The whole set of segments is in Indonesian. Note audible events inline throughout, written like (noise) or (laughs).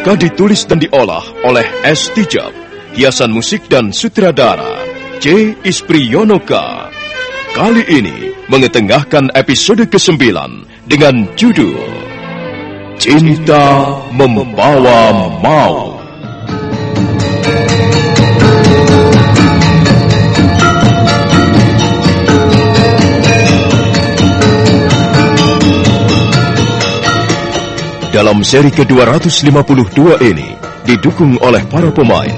Naskah ditulis dan diolah oleh S. Tijab, hiasan musik dan sutradara C. Ispriyonoka. Kali ini mengetengahkan episode ke-9 dengan judul Cinta Membawa Maut. Dalam seri ke-252 ini didukung oleh para pemain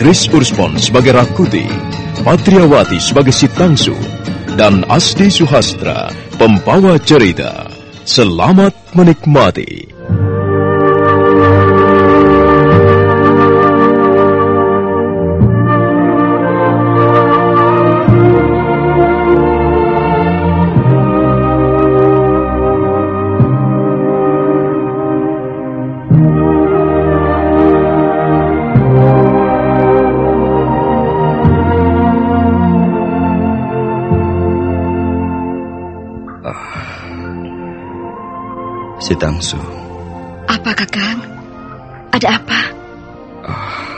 Chris Urspon sebagai Rakuti, Patriawati sebagai Sitangsu, dan Asdi Suhastra, pembawa cerita. Selamat menikmati. Tangsu. Apa, Kakang? Ada apa? Oh,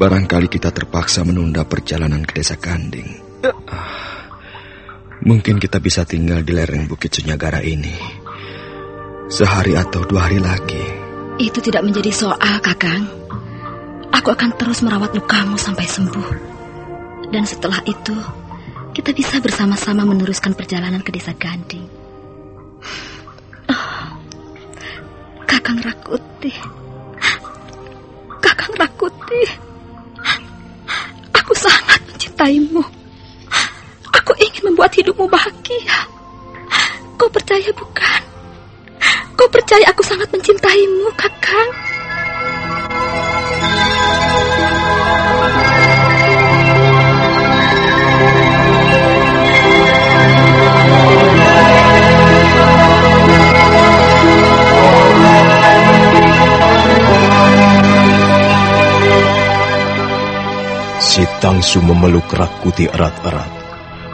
barangkali kita terpaksa menunda perjalanan ke desa Kanding. Uh, mungkin kita bisa tinggal di lereng Bukit Sunyagara ini. Sehari atau dua hari lagi. Itu tidak menjadi soal, Kakang. Aku akan terus merawat lukamu sampai sembuh. Dan setelah itu, kita bisa bersama-sama meneruskan perjalanan ke desa Ganding. Kakang Rakuti. Kakang Rakuti. Aku sangat mencintaimu. Aku ingin membuat hidupmu bahagia. Kau percaya bukan? Kau percaya aku sangat mencintaimu, Kakang? Si Tangsu memeluk Rakuti erat-erat.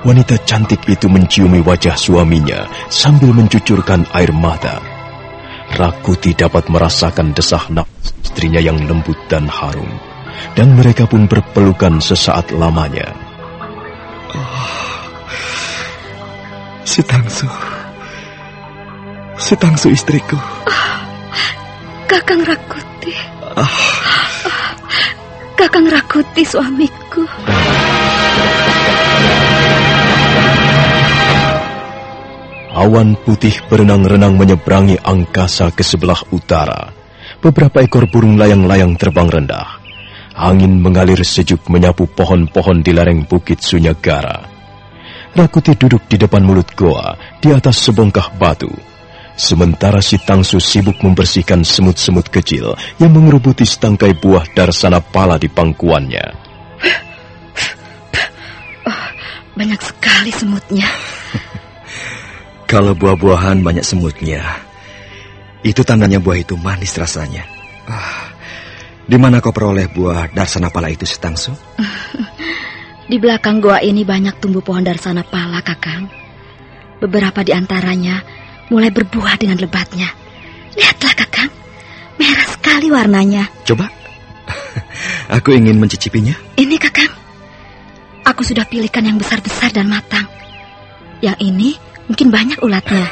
Wanita cantik itu menciumi wajah suaminya sambil mencucurkan air mata. Rakuti dapat merasakan desah nafas istrinya yang lembut dan harum. Dan mereka pun berpelukan sesaat lamanya. Oh, si Tangsu. Si Tangsu istriku. Oh, Kakang Rakuti. Oh. Kakang Rakuti suamiku. Awan putih berenang-renang menyeberangi angkasa ke sebelah utara. Beberapa ekor burung layang-layang terbang rendah. Angin mengalir sejuk menyapu pohon-pohon di lereng bukit Sunyagara. Rakuti duduk di depan mulut goa di atas sebongkah batu. Sementara si Tangsu sibuk membersihkan semut-semut kecil yang mengerubuti setangkai buah darsana pala di pangkuannya. Oh, banyak sekali semutnya. (laughs) Kalau buah-buahan banyak semutnya, itu tandanya buah itu manis rasanya. Ah, di mana kau peroleh buah darsana pala itu, Setangsu? (laughs) di belakang gua ini banyak tumbuh pohon darsana pala, Kakang. Beberapa di antaranya mulai berbuah dengan lebatnya. Lihatlah, Kakang. Merah sekali warnanya. Coba. (laughs) Aku ingin mencicipinya. Ini, Kakang. Aku sudah pilihkan yang besar-besar dan matang. Yang ini Mungkin banyak ulatnya.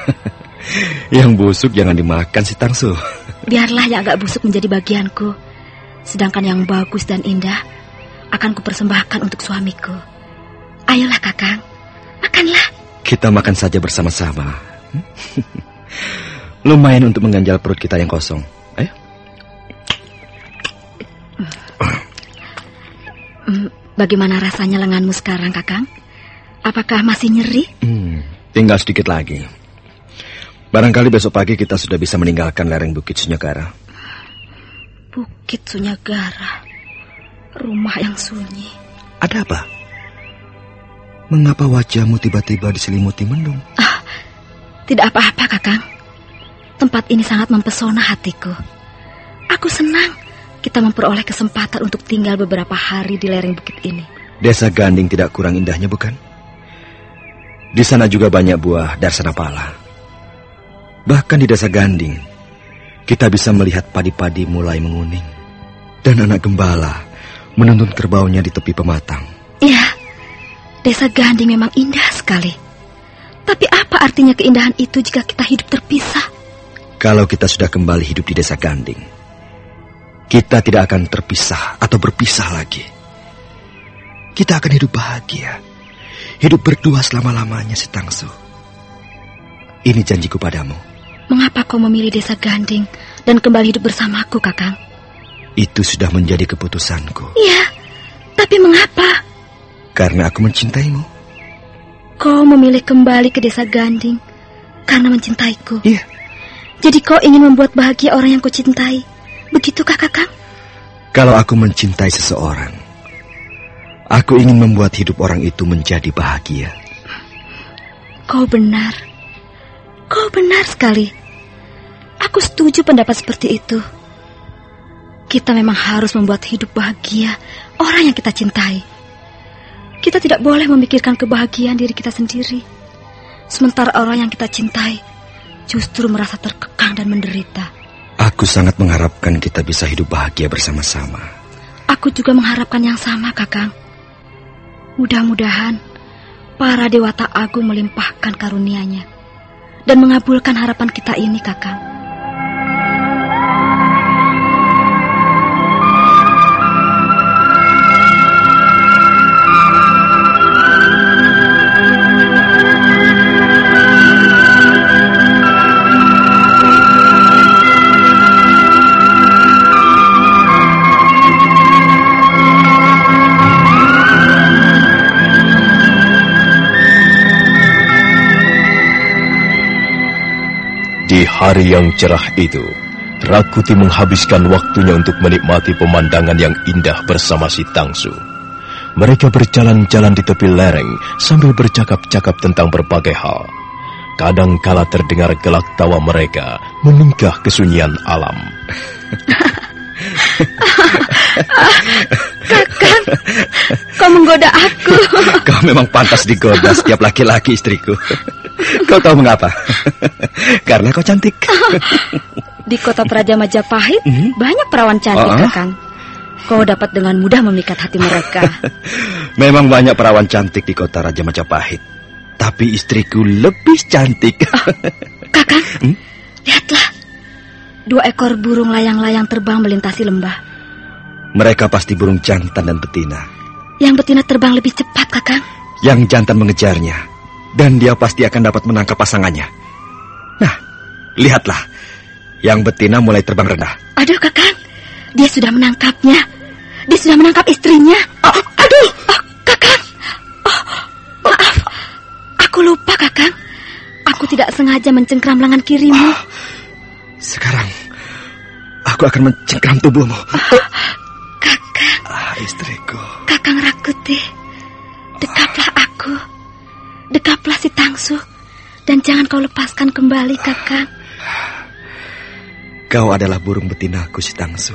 (laughs) yang busuk jangan dimakan si Tangsu. (laughs) Biarlah yang agak busuk menjadi bagianku. Sedangkan yang bagus dan indah akan kupersembahkan untuk suamiku. Ayolah kakang, makanlah. Kita makan saja bersama-sama. (laughs) Lumayan untuk mengganjal perut kita yang kosong. Ayo. Hmm, bagaimana rasanya lenganmu sekarang, Kakang? Apakah masih nyeri? Hmm, Tinggal sedikit lagi. Barangkali besok pagi kita sudah bisa meninggalkan lereng Bukit Sunyagara. Bukit Sunyagara. Rumah yang sunyi. Ada apa? Mengapa wajahmu tiba-tiba diselimuti mendung? Ah, tidak apa-apa, Kakang. Tempat ini sangat mempesona hatiku. Aku senang kita memperoleh kesempatan untuk tinggal beberapa hari di lereng bukit ini. Desa Ganding tidak kurang indahnya, bukan? Di sana juga banyak buah darsana pala. Bahkan di desa Ganding, kita bisa melihat padi-padi mulai menguning. Dan anak gembala menuntun kerbaunya di tepi pematang. Iya, desa Ganding memang indah sekali. Tapi apa artinya keindahan itu jika kita hidup terpisah? Kalau kita sudah kembali hidup di desa Ganding, kita tidak akan terpisah atau berpisah lagi. Kita akan hidup bahagia Hidup berdua selama-lamanya si Tangsu. Ini janjiku padamu. Mengapa kau memilih desa Ganding dan kembali hidup bersamaku, Kakang? Itu sudah menjadi keputusanku. Iya, tapi mengapa? Karena aku mencintaimu. Kau memilih kembali ke desa Ganding karena mencintaiku. Iya. Jadi kau ingin membuat bahagia orang yang kau cintai. Begitukah, Kakang? Kalau aku mencintai seseorang, Aku ingin membuat hidup orang itu menjadi bahagia. Kau benar. Kau benar sekali. Aku setuju pendapat seperti itu. Kita memang harus membuat hidup bahagia orang yang kita cintai. Kita tidak boleh memikirkan kebahagiaan diri kita sendiri. Sementara orang yang kita cintai justru merasa terkekang dan menderita. Aku sangat mengharapkan kita bisa hidup bahagia bersama-sama. Aku juga mengharapkan yang sama, Kakang. Mudah-mudahan para dewata agung melimpahkan karunia-Nya dan mengabulkan harapan kita ini, Kakang. Hari yang cerah itu, Rakuti menghabiskan waktunya untuk menikmati pemandangan yang indah bersama si Tangsu. Mereka berjalan-jalan di tepi lereng sambil bercakap-cakap tentang berbagai hal. Kadang kala terdengar gelak tawa mereka menunggah kesunyian alam. Kakak, kau menggoda aku. Kau memang pantas digoda setiap laki-laki istriku. Kau tahu mengapa? Karena kau cantik. (laughs) Di kota Praja Majapahit Mhm. banyak perawan cantik. Kakang. Kau dapat dengan mudah memikat hati mereka. (laughs) Memang banyak perawan cantik di kota Raja Majapahit. Tapi istriku lebih cantik. Kakang, (laughs) Hmm? lihatlah. Dua ekor burung layang-layang terbang melintasi lembah. Mereka pasti burung jantan dan betina. Yang betina terbang lebih cepat, Kakang. Yang jantan mengejarnya. Dan dia pasti akan dapat menangkap pasangannya. Nah, lihatlah. Yang betina mulai terbang rendah. Aduh, Kakang. Dia sudah menangkapnya. Dia sudah menangkap istrinya. Oh, aduh, oh, Kakang. Oh, maaf. Aku lupa, Kakang. Aku tidak sengaja mencengkram lengan kirimu. Sekarang, aku akan mencengkram tubuhmu. Kakang, Ah, istriku. Kakang Rakuti. Dekaplah. Dekaplah si Tangsu. Dan jangan kau lepaskan kembali, Kakang. Kau adalah burung betinaku si Tangsu.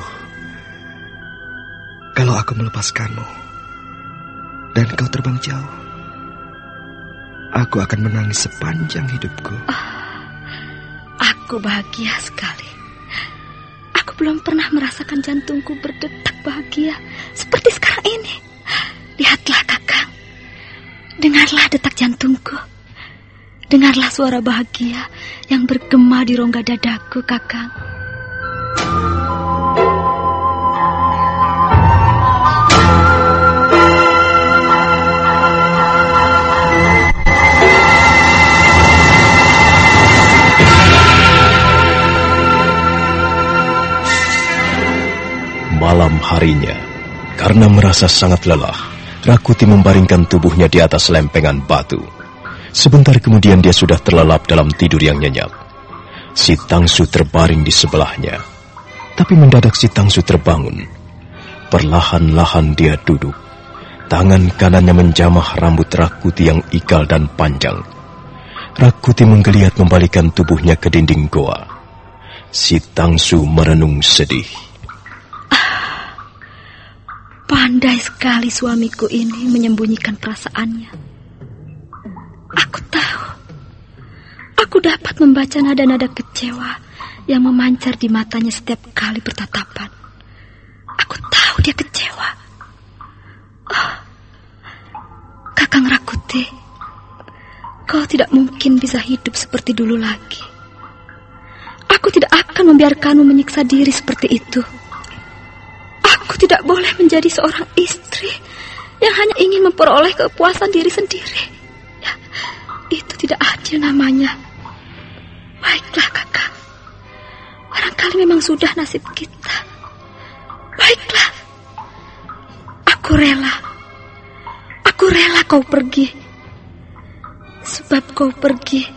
Kalau aku melepaskanmu dan kau terbang jauh, aku akan menangis sepanjang hidupku. Aku bahagia sekali. Aku belum pernah merasakan jantungku berdetak bahagia seperti sekarang ini. Lihatlah kakang. Dengarlah detak jantungku. Dengarlah suara bahagia yang bergema di rongga dadaku kakang. Malam harinya, karena merasa sangat lelah, Rakuti membaringkan tubuhnya di atas lempengan batu. Sebentar kemudian dia sudah terlelap dalam tidur yang nyenyak. Si Tangsu terbaring di sebelahnya. Tapi mendadak si Tangsu terbangun. Perlahan-lahan dia duduk. Tangan kanannya menjamah rambut Rakuti yang ikal dan panjang. Rakuti menggeliat membalikan tubuhnya ke dinding goa. Si Tangsu merenung sedih. Pandai sekali suamiku ini menyembunyikan perasaannya. Aku tahu. Aku dapat membaca nada-nada kecewa yang memancar di matanya setiap kali bertatapan. Aku tahu dia kecewa. Oh, Kakang Rakuti, kau tidak mungkin bisa hidup seperti dulu lagi. Aku tidak akan membiarkanmu menyiksa diri seperti itu. Tidak boleh menjadi seorang istri yang hanya ingin memperoleh kepuasan diri sendiri. Ya, itu tidak adil namanya. Baiklah kakak. Barangkali memang sudah nasib kita. Baiklah. Aku rela. Aku rela kau pergi. Sebab kau pergi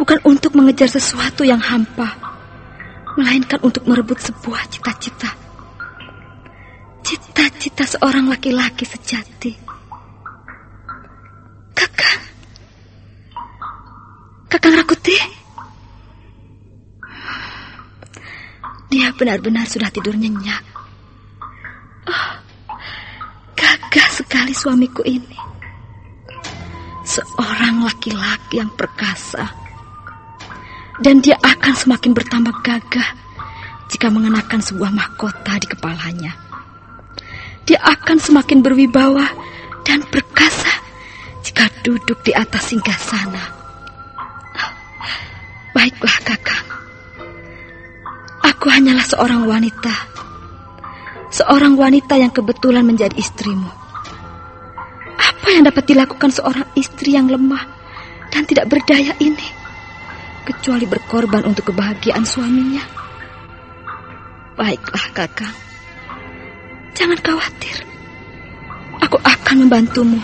bukan untuk mengejar sesuatu yang hampa. Melainkan untuk merebut sebuah cita-cita. Cita-cita seorang laki-laki sejati. Kakang. Kakang Rakuti. Dia benar-benar sudah tidur nyenyak. Oh, gagah sekali suamiku ini. Seorang laki-laki yang perkasa. Dan dia akan semakin bertambah gagah jika mengenakan sebuah mahkota di kepalanya dia akan semakin berwibawa dan perkasa jika duduk di atas singgasana. Baiklah kakang, aku hanyalah seorang wanita, seorang wanita yang kebetulan menjadi istrimu. Apa yang dapat dilakukan seorang istri yang lemah dan tidak berdaya ini, kecuali berkorban untuk kebahagiaan suaminya? Baiklah kakang. Jangan khawatir. Aku akan membantumu.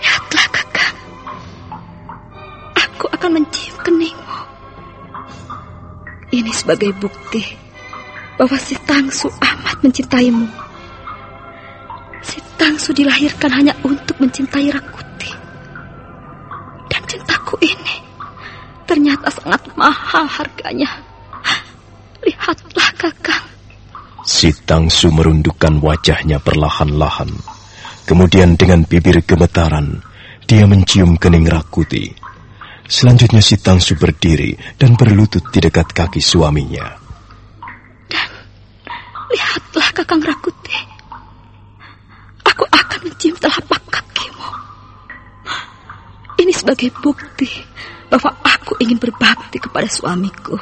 Lihatlah, kakak. Aku akan mencium keningmu. Ini sebagai bukti bahwa si Tangsu amat mencintaimu. Si Tangsu dilahirkan hanya untuk mencintai Rakuti. Dan cintaku ini ternyata sangat mahal harganya. Lihatlah, kakak. Si Tangsu merundukkan wajahnya perlahan-lahan. Kemudian dengan bibir gemetaran, dia mencium kening Rakuti. Selanjutnya si Tangsu berdiri dan berlutut di dekat kaki suaminya. Dan lihatlah Kakang Rakuti. Aku akan mencium telapak kakimu. Ini sebagai bukti bahwa aku ingin berbakti kepada suamiku.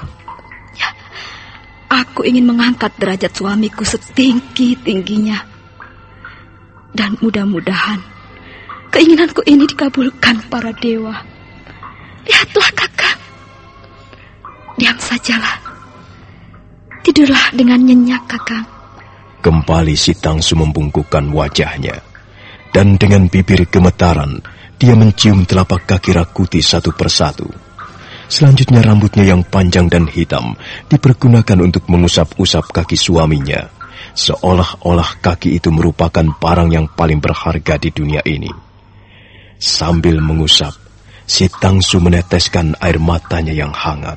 Aku ingin mengangkat derajat suamiku setinggi-tingginya. Dan mudah-mudahan keinginanku ini dikabulkan para dewa. Lihatlah kakak. Diam sajalah. Tidurlah dengan nyenyak kakak. Kembali si Tangsu membungkukkan wajahnya. Dan dengan bibir gemetaran, dia mencium telapak kaki Rakuti satu persatu. Selanjutnya rambutnya yang panjang dan hitam dipergunakan untuk mengusap-usap kaki suaminya. Seolah-olah kaki itu merupakan barang yang paling berharga di dunia ini. Sambil mengusap, Si Tangsu meneteskan air matanya yang hangat.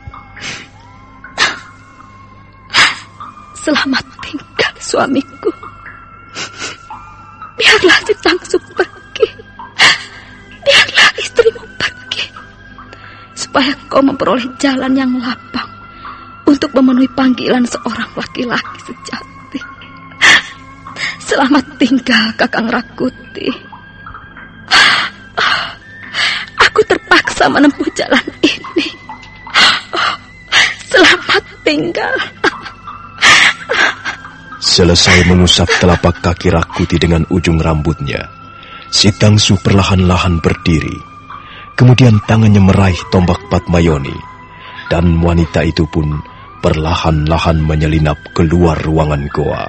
Selamat tinggal suamiku. Biarlah si Tangsu pergi. Biarlah istrimu. Supaya kau memperoleh jalan yang lapang untuk memenuhi panggilan seorang laki-laki sejati. Selamat tinggal Kakang Rakuti. terpaksa menempuh jalan ini. Selamat tinggal. Selesai mengusap telapak kaki Rakuti dengan ujung rambutnya, si Tangsu perlahan-lahan berdiri. Kemudian tangannya meraih tombak Patmayoni, dan wanita itu pun perlahan-lahan menyelinap keluar ruangan goa.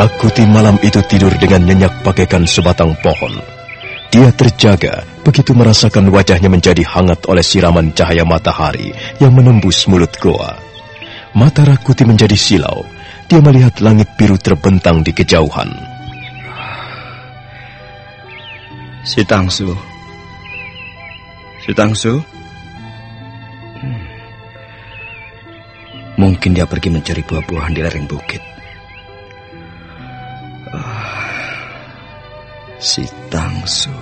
Rakuti malam itu tidur dengan nyenyak bagaikan sebatang pohon. Dia terjaga begitu merasakan wajahnya menjadi hangat oleh siraman cahaya matahari yang menembus mulut goa. Mata Rakuti menjadi silau. Dia melihat langit biru terbentang di kejauhan. Si Tangsu. Si Tangsu. Hmm. Mungkin dia pergi mencari buah-buahan di lereng bukit. Si Tangsu.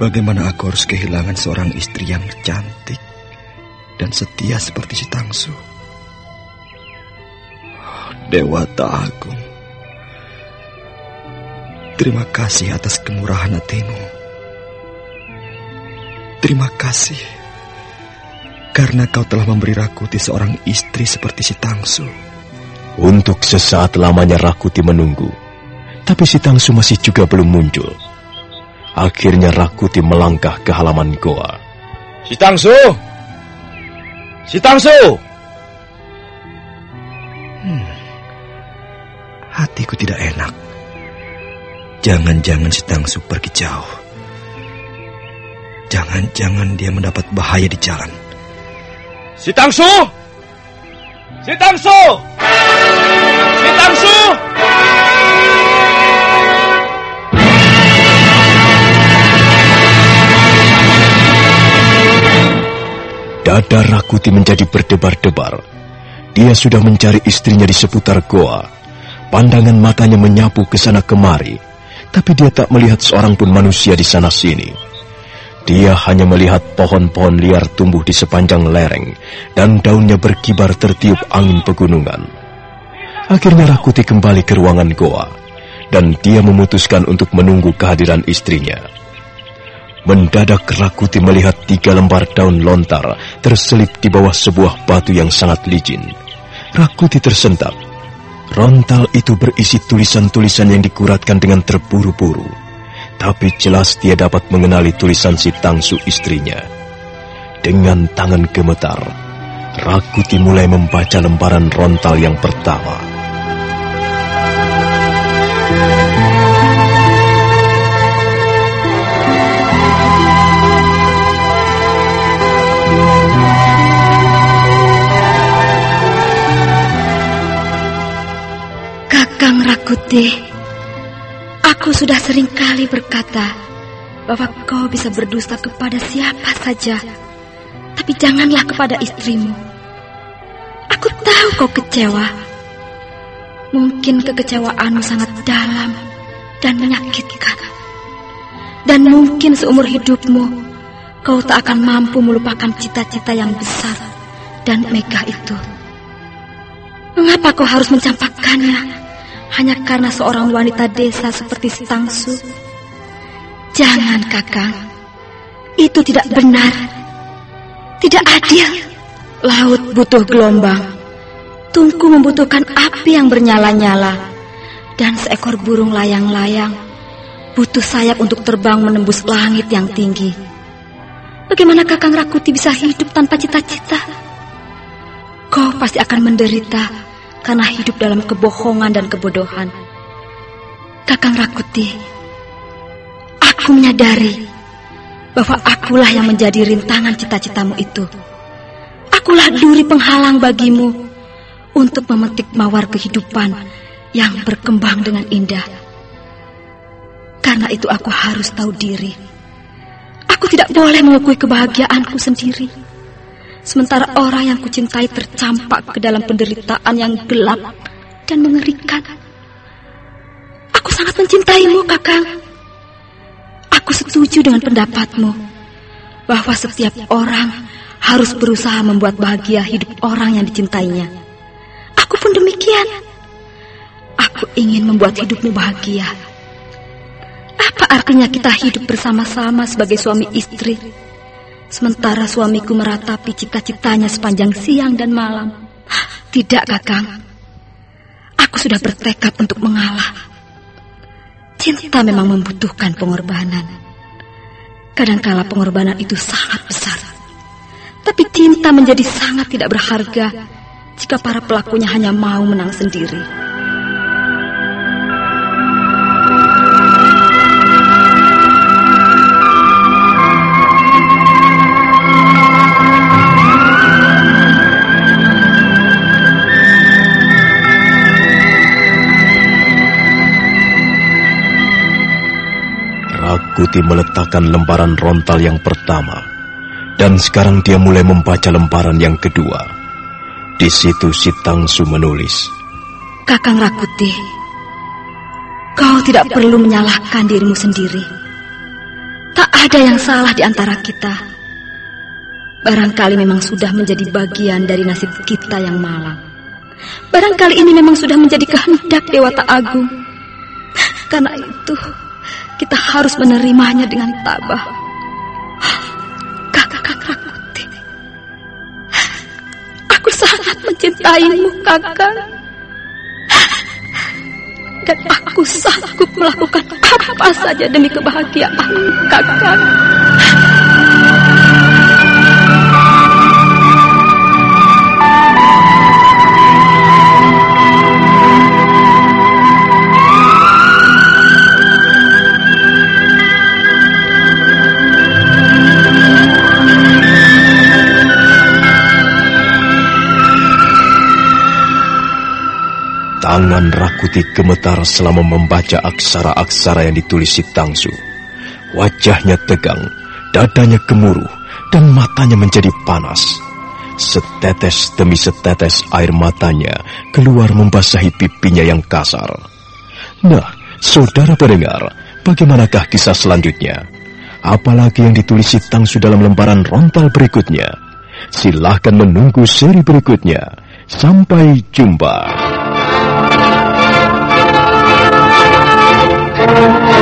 Bagaimana aku harus kehilangan seorang istri yang cantik dan setia seperti si Tangsu? Dewata Agung. Terima kasih atas kemurahan hatimu. Terima kasih karena kau telah memberi Rakuti seorang istri seperti si Tangsu. Untuk sesaat lamanya Rakuti menunggu tapi si Tangsu masih juga belum muncul. Akhirnya Rakuti melangkah ke halaman goa. Si Tangsu! Si Tangsu! Hmm. Hatiku tidak enak. Jangan-jangan si Tangsu pergi jauh. Jangan-jangan dia mendapat bahaya di jalan. Si Tangsu! Si Tangsu! Si Tangsu! Dada Rakuti menjadi berdebar-debar. Dia sudah mencari istrinya di seputar goa. Pandangan matanya menyapu ke sana kemari, tapi dia tak melihat seorang pun manusia di sana sini. Dia hanya melihat pohon-pohon liar tumbuh di sepanjang lereng dan daunnya berkibar tertiup angin pegunungan. Akhirnya Rakuti kembali ke ruangan goa dan dia memutuskan untuk menunggu kehadiran istrinya. Mendadak Rakuti melihat tiga lembar daun lontar terselip di bawah sebuah batu yang sangat licin. Rakuti tersentak. Rontal itu berisi tulisan-tulisan yang dikuratkan dengan terburu-buru. Tapi jelas dia dapat mengenali tulisan si Tangsu istrinya. Dengan tangan gemetar, Rakuti mulai membaca lembaran rontal yang pertama. Rakuti, aku sudah sering kali berkata bahwa kau bisa berdusta kepada siapa saja, tapi janganlah kepada istrimu. Aku tahu kau kecewa. Mungkin kekecewaanmu sangat dalam dan menyakitkan. Dan mungkin seumur hidupmu, kau tak akan mampu melupakan cita-cita yang besar dan megah itu. Mengapa kau harus mencampakkannya hanya karena seorang wanita desa seperti Stangsu? Jangan, Kakang. Itu tidak benar. Tidak adil. Laut butuh gelombang. Tungku membutuhkan api yang bernyala-nyala. Dan seekor burung layang-layang butuh sayap untuk terbang menembus langit yang tinggi. Bagaimana Kakang Rakuti bisa hidup tanpa cita-cita? Kau pasti akan menderita karena hidup dalam kebohongan dan kebodohan. Kakang Rakuti, aku menyadari bahwa akulah yang menjadi rintangan cita-citamu itu. Akulah duri penghalang bagimu untuk memetik mawar kehidupan yang berkembang dengan indah. Karena itu aku harus tahu diri. Aku tidak boleh mengakui kebahagiaanku sendiri. Sementara orang yang kucintai tercampak ke dalam penderitaan yang gelap dan mengerikan. Aku sangat mencintaimu, Kakang. Aku setuju dengan pendapatmu bahwa setiap orang harus berusaha membuat bahagia hidup orang yang dicintainya. Aku pun demikian. Aku ingin membuat hidupmu bahagia. Apa artinya kita hidup bersama-sama sebagai suami istri? Sementara suamiku meratapi cita-citanya sepanjang siang dan malam. Tidak, Kakang. Aku sudah bertekad untuk mengalah. Cinta memang membutuhkan pengorbanan. Kadangkala pengorbanan itu sangat besar. Tapi cinta menjadi sangat tidak berharga jika para pelakunya hanya mau menang sendiri. Kuti meletakkan lembaran rontal yang pertama, dan sekarang dia mulai membaca lembaran yang kedua. Di situ si Tangsu menulis, Kakang Rakuti, kau tidak perlu menyalahkan dirimu sendiri. Tak ada yang salah di antara kita. Barangkali memang sudah menjadi bagian dari nasib kita yang malang. Barangkali ini memang sudah menjadi kehendak Dewata Agung. Karena itu, kita harus menerimanya dengan tabah. Kakak Rakuti, aku sangat mencintaimu, kakak. Dan aku sanggup melakukan apa saja demi kebahagiaan kakak. Tangan Rakuti gemetar selama membaca aksara-aksara yang ditulis si Tangsu. Wajahnya tegang, dadanya gemuruh, dan matanya menjadi panas. Setetes demi setetes air matanya keluar membasahi pipinya yang kasar. Nah, saudara pendengar, bagaimanakah kisah selanjutnya? Apalagi yang ditulis si Tangsu dalam lembaran rontal berikutnya? Silahkan menunggu seri berikutnya. Sampai jumpa. Thank you.